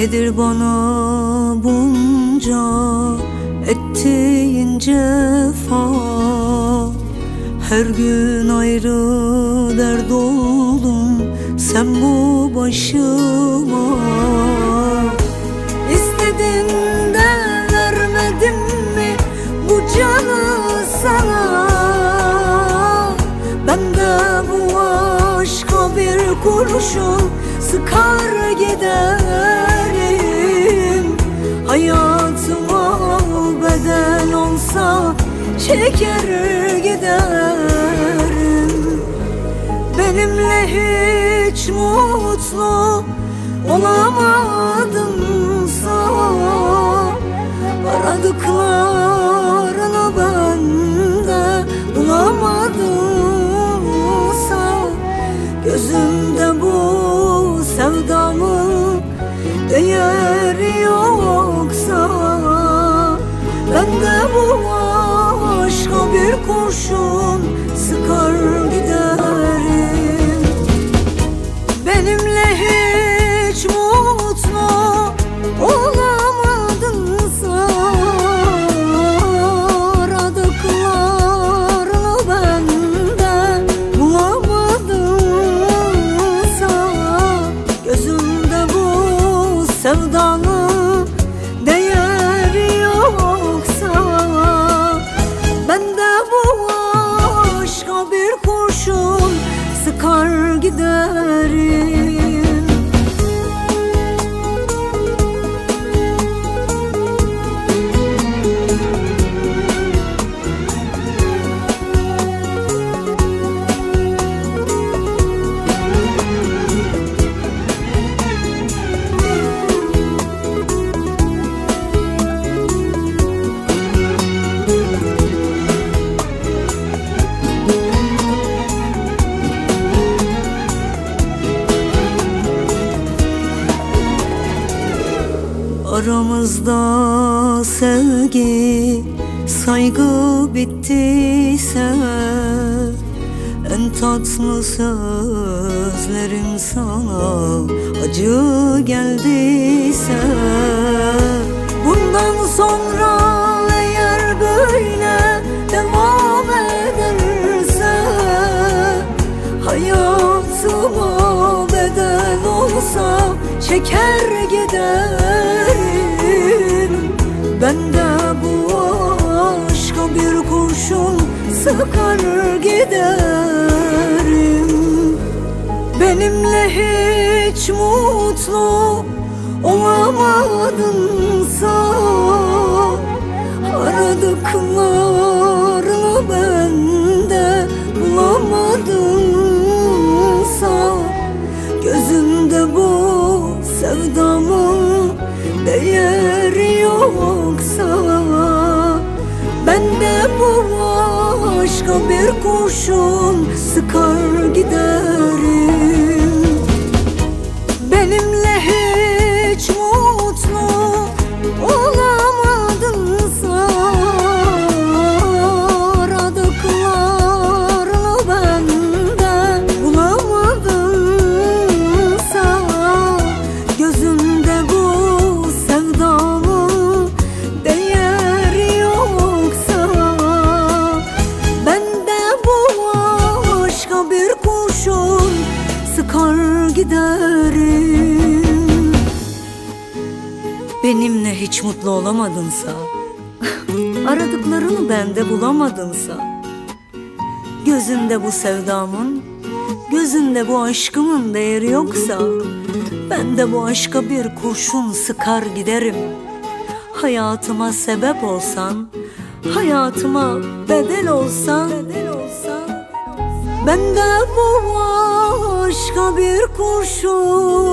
Nedir bana bunca ettiğin cefa Her gün ayrı dert oldum sen bu başıma. İstedin de vermedim mi bu canı sana? Ben de bu aşka bir kurşun sıkar giderim Hayatıma bedel olsa çeker giderim. Benimle hiç mutlu olamadınsa Aradıklarını bende giderim Aramızda sevgi, saygı bittiyse En tatlı sözlerim sana acı geldiyse Bundan sonra eğer böyle devam ederse Hayatıma bedel olsa çeker giderim Ben de bu aşka bir kurşun sıkar giderim. Benimle hiç mutlu olamadınsa Aradıklarını bende bulamadınsa Gözümde bu sevdamın değeri yoksa Ben de bu aşka bir kurşun sıkar giderim giderim. Benimle hiç mutlu olamadınsa Aradıklarını bende bulamadınsa Gözünde bu sevdamın Gözünde bu aşkımın değeri yoksa Ben de bu aşka bir kurşun sıkar giderim. Hayatıma sebep olsan Hayatıma bedel olsan Ben de bu aşka bir kurşun